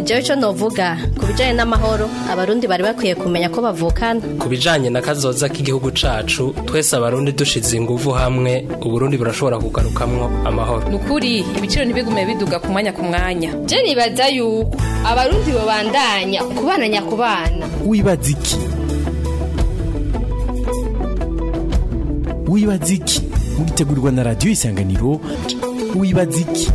njyewe icyo novuga ku bijyanye n'amahoro abarundi bari bakwiye kumenya ko bavukana ku bijanye na kazoza k'igihugu cacu twese abarundi dushize ingufu hamwe uburundi burashobora kugarukamwo amahoro Nukuri ibiciro ntibigume biduga ku mwanya ku mwanya byo nibaza yuko abarundi babandanya kubana nyakubana wibaza iki wibaza iki muritegurirwa na radiyo isanganiro wibaza iki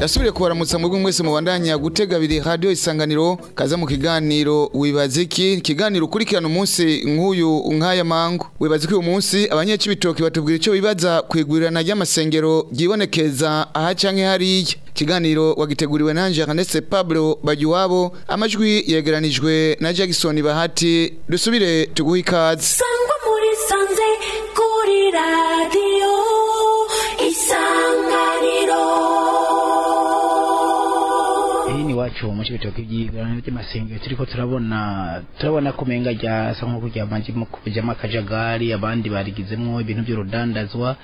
yasubire kubaramutsa mu mwese mubandanya gutega abiri radio isanganiro kaza mu kiganiro wibaziki kiganiro ukurikirana umunsi nk'uyu nk'aya mango wibaziki uyu munsi abanyekibitoki batubwira icyo bibaza kwigwirirana ry'amasengero ryibonekeza aha canke hariya kiganiro wagiteguriwe nanje Ernest Pablo Bajuwabo amajwi yegeranijwe na Jackson Bahati dusubire tuguhe ikaze sangwa muri sanze kuri radio iwacu mu cyibitoki by'amasengo turiko turabona turabona ko menga rya sa nko kujyamo akajagari abandi barigizemo ibintu by'urudandazwa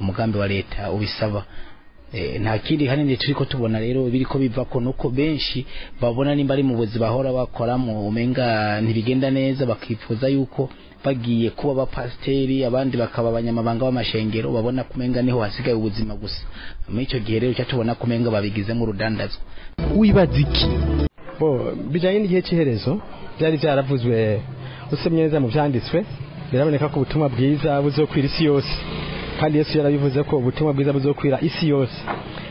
umugambi wa leta ubisaba eh, nta kindi hanini turi ko tubona rero biri ko biva ko nuko benshi babona nimba ari mu buzi bahora bakoramo umenga ntibigenda neza bakifuza yuko bagiye kuba abapasiteri abandi bakaba abanyamabanga b'amashengero babona kumenga niho hasigaye ubuzima gusa muri icyo gihe rero cyacu tubona kumenga babigizemo urudandazwa wibaza iki bijyanye n'igihe cy'iherezo byari byaravuzwe usomye neza mu byanditswe biraboneka ko ubutumwa bwiza buzokwira isi yose kandi yesu yarabivuze ko ubutumwa bwiza buzokwira isi yose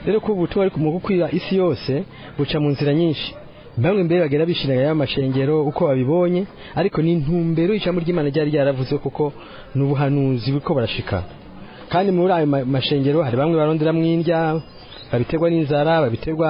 rero ko ubutumwa mu gukwira isi yose buca mu nzira nyinshi bamwe mberaga bishimira ya mashengero uko babibonye ariko ni intumbero ijambo ry'Imana ryari ryaravuze kuko n'ubuhanuzi buko barashika kandi muri ayo mashengero hari bamwe barondera mwindya babiterwa n'inzara babiterwa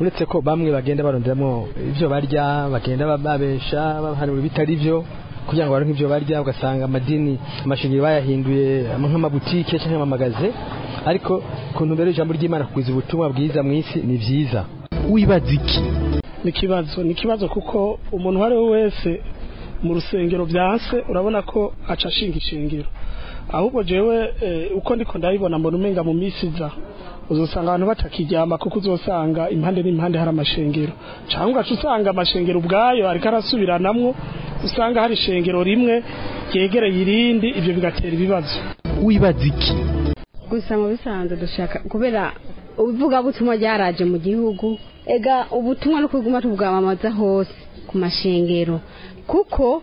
uretse ko bamwe bagenda baronderamo ibyo barya bagenda babesha bahanura ibitari byo kugira ngo baronke ibyo barya ugasanga amadini amashingiro bayahinduye nk'amabutike cyangwa amamagaze ariko ku ntumbero y'ijambo ry'imana kugwiza ubutumwa bwiza mu isi ni byiza wibaza iki ni ikibazo ni ikibazo kuko umuntu uwo ari we wese mu rusengero byanse urabona ko aca ashinga ishingiro ahubwo jewe eh, uko ndiko ndabibona mbona umenga mu minsi iza uzosanga abantu batakijyama kuko uzosanga impande n'impande hari amashengero cyangwa ugaca usanga amashengero ubwayo ariko arasubiranamwo usanga hari ishengero rimwe ryegereye irindi ibyo bigatera ibibazo wibaza iki gusa mu bisanzwe dushaka kubera uvugabutumwa ryaraje mu gihugu ega ubutumwa no kuguma tubwamamaza hose ku mashengero kuko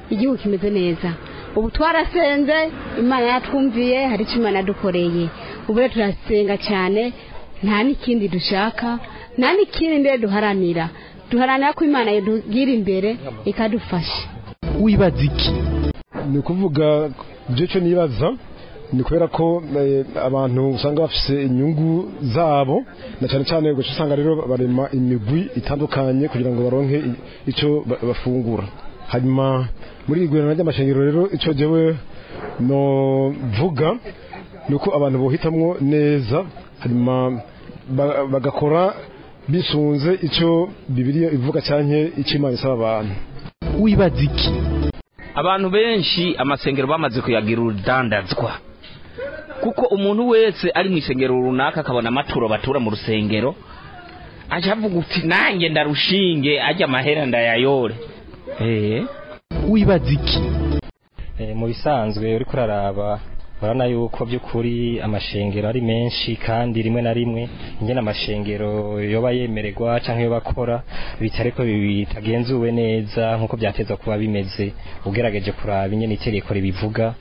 igihugu kimeze neza ubu twarasenze imana yatwumviye hari icyo imana yadukoreye ubu rero turasenga cyane nta n'ikindi dushaka nta n'ikindi rero duharanira duharanira ko imana yadugira imbere ikadufasha wibaza iki ni ukuvuga ibyo cyo nibaza ni kubera ko eh, abantu usanga bafise inyungu zabo na cyane cyane ugaca usanga rero barema imigwi itandukanye kugira ngo baronke icyo bafungura hanyuma muri iri gurana ry'amashanyarazi rero icyo jyewe no vuga ni uko abantu bohitamwo neza hanyuma bagakora bisunze icyo bibiriya ivuga cyane icy'imana isaba abantu wibaza iki abantu benshi amasengero bamaze kuyagira urudandazwa kuko umuntu wese ari mu isengero runaka akabona amaturo batura mu rusengero ajya avuga uti nanjye ndarushinge ajya amahera ndayayore eh. wibaza iki eh, mu bisanzwe uri kuraraba urabona yuko by'ukuri amashengero ari menshi kandi rimwe na rimwe ingene amashengero yoba yemererwa cyangwa yoba akora bitari ko bitagenzuwe neza nk'uko byateza kuba bimeze ugerageje kuraba ingene itegeko ribivuga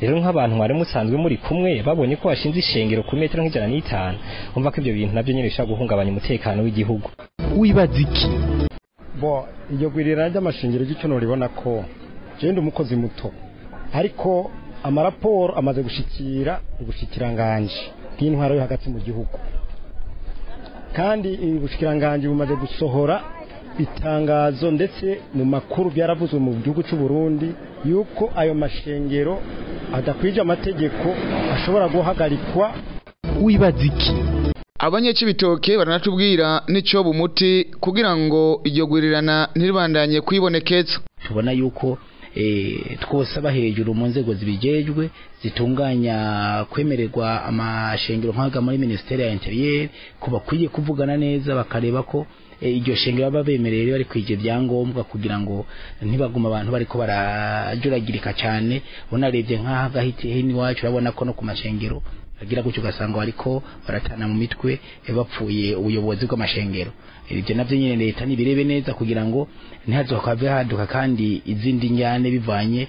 rero nk'abantu mwari musanzwe muri kumwe babonye ko washinze ishengero ku metero nk'ijana n'itanu umva ko ibyo bintu nabyo nyine bishobora guhungabanya umutekano w'igihugu wibaza iki bo iyo gwirira ry'amashingiro ry'icyo ribona ko genda umukozi muto ariko amaraporo amaze gushikira ubushikiranganje bw'intwaro yo hagati mu gihugu kandi ubushikiranganje bumaze gusohora itangazo ndetse mu makuru byaravuzwe mu gihugu cy'u Burundi yuko ayo mashengero adakwije amategeko ashobora guhagarikwa wibaza iki abanyekibitoke baranatubwira n'icyo bumuti kugira ngo iryo gurirana ntiribandanye kwibonekeza tubona yuko eh, twosaba hejuru mu nzego zibijejwe zitunganya kwemererwa amashengero nk'aga muri minisiteri ya interiyeri ku bakwiye kuvugana neza bakareba ko eh, iryo shengero baba bemerewe bari kwiga ibyangombwa kugira ngo ntibaguma abantu bari ko barajuragirika cyane unarebye nk'aha hino iwacu urabona ko no ku mashengero agira gutyo ugasanga ariko baratana mu mitwe bapfuye ubuyobozi bw'amashengero ibyo nabyo nyine leta nibirebe neza kugira ngo ntihaze hakaba haduka kandi izindi njyane bivanye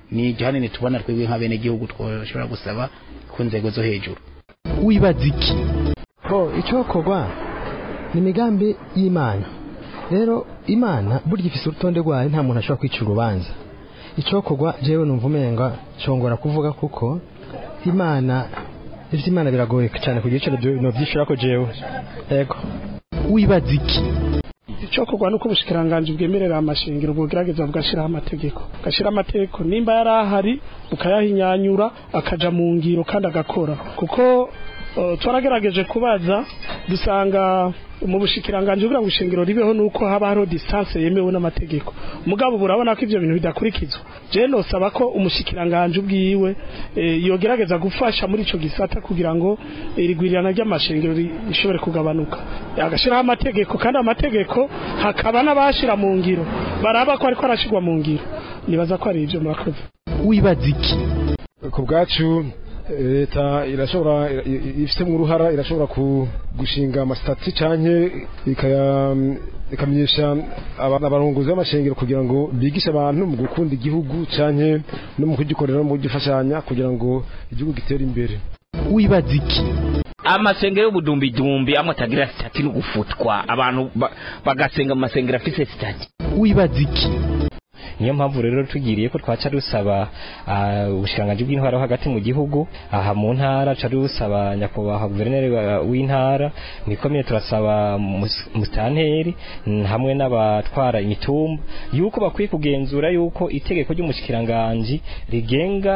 ni igihe hanini tubona twebwe nk'abenegihugu twashobora gusaba ku nzego zo hejuru wibaza iki ho icyokorwa ni imigambi y'imana rero imana burya ifite urutonde rwayo nta muntu ashobora kwica urubanza icyokorwa jewe numva umenga cyongora kuvuga kuko imana imana biragoye cyane kugira icyo novyishura ko jewe yego wibaza iki icokorwa nuko ubushikiranganje bwemerera amashingiro bwogerageza bugashiraho amategeko gashira amategeko nimba yari ahari bukayahinyanyura akajya mu ngiro kandi agakora kuko Eh, twaragerageje kubaza dusanga mu bushikiranganje buriya bushingiro ribeho nuko haba hariho distance yemewe n'amategeko mugabo burabona ko ibyo bintu bidakurikizwa je nosaba ko umushikiranganje ubwiwe eh, yogerageza gufasha muri icyo gisata kugira ngo irigwirirana ry'amashingiro rishobore kugabanuka agashiraho amategeko kandi amategeko hakaba n'abashira mu ngiro baraba ko ariko arashirwa mu ngiro nibaza ko ari ibyo murakoze wibaza iki ku bwacu leta irashobora ifite mu ruhara irashobora gushinga amasitati cyane ikamenyesha abarongozi b'amashengero kugira ngo bigishe abantu mu gukunda igihugu cyane no mu kugikorera no mu kugifashanya kugira ngo igihugu gitere imbere wibaza iki amasengero y'ubudumbidumbi amwe atagira sitati no gufutwa abantu bagasenga mu masengero afite sitati wibaza iki niyo mpamvu rero tugiriye ko twaca rusaba ah, ubushiranganji bw'intwaro hagati mu gihugu aha mu ntara ca rusaba nyakubahwa guverineri w'intara mwikomine turasaba mustanteri hamwe n'abatwara imitumba yuko bakwiye kugenzura yuko itegeko ry'umushikiranganji rigenga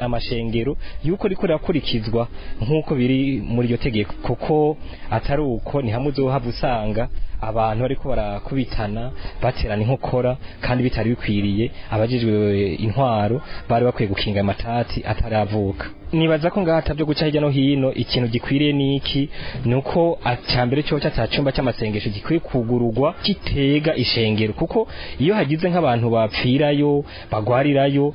amashengero yuko riko rirakurikizwa nk'uko biri muri iryo tegeko kuko atari uko ni hamwe uzohava usanga abantu ariko barakubitana baterana inkokora kandi bitari bikwiriye abajijwe intwaro bari bakwiye gukinga amatati ataravuka nibaza ko ngaha atabyo guca hirya no hino ikintu gikwiriye ni iki ni uko mbere cyo cya cyumba cy'amasengesho gikwiye kugururwa kitega ishengero kuko iyo hagize nk'abantu bapfirayo bagwarirayo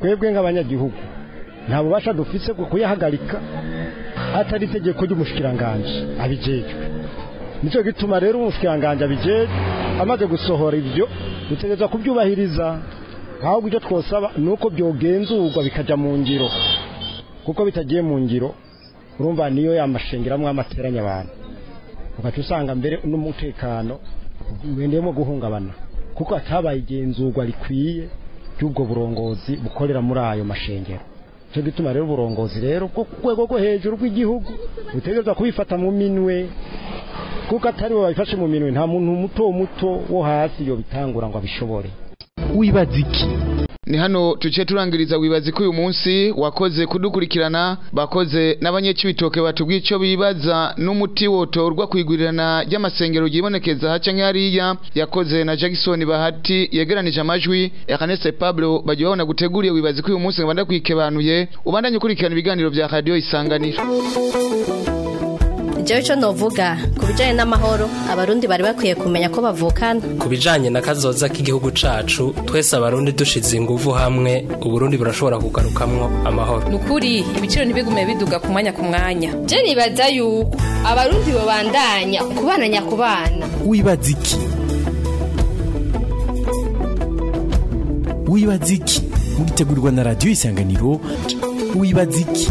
twebwe nk'abanyagihugu nta bubasha dufise bwo kuyahagarika atari itegeko ry'umushikiranganji abijejwe nicyo gituma rero umushikiranganji abijejwe amaze gusohora ibyo dutegereza kubyubahiriza ntabwo ibyo twosaba ni uko byogenzurwa bikajya mu ngiro kuko bitagiye mu ngiro urumva niyo yamashengeramo amateranya abantu ugaca usanga mbere n'umutekano wendeyemo guhungabana kuko atabaye igenzurwa rikwiye ry'ubwo burongozi bukorera muri ayo mashengero cyo gituma rero uburongozi rero bwo ku rwego rwo hejuru rw'igihugu butegereza kubifata mu minwe kuko atari bo babifashe mu minwe nta muntu muto muto wo hasi yo bitangura ngo abishobore wibaza iki ni hano tuce turangiriza wibaza ko uyu munsi wakoze kudukurikirana bakoze n'abanyecyibitoke batubwiye icyo bibaza n'umuti wotorwa kwigurirana ry'amasengero ryibonekeza haca nk'ariya yakoze na Jackson Bahati yegeranije amajwi Ernest Pablo bagiye babona guteguriye wibaza ko uyu munsi ngabanda kwikebanuye ubandanye ukurikirana ibiganiro bya radio isanganiro njyewe icyo navuga ku bijyanye n'amahoro abarundi bari bakwiye kumenya ko bavukana ku bijyanye na kazoza k'igihugu cacu twese abarundi dushize ingufu hamwe uburundi burashobora kugarukamwo amahoro nukuri ibiciro ntibigume biduga ku mwanya ku mwanya byo nibaza yuko abarundi babandanya kubana nyakubana wibaza iki wibaza iki muritegurwa na radiyo isanganiro wibaza iki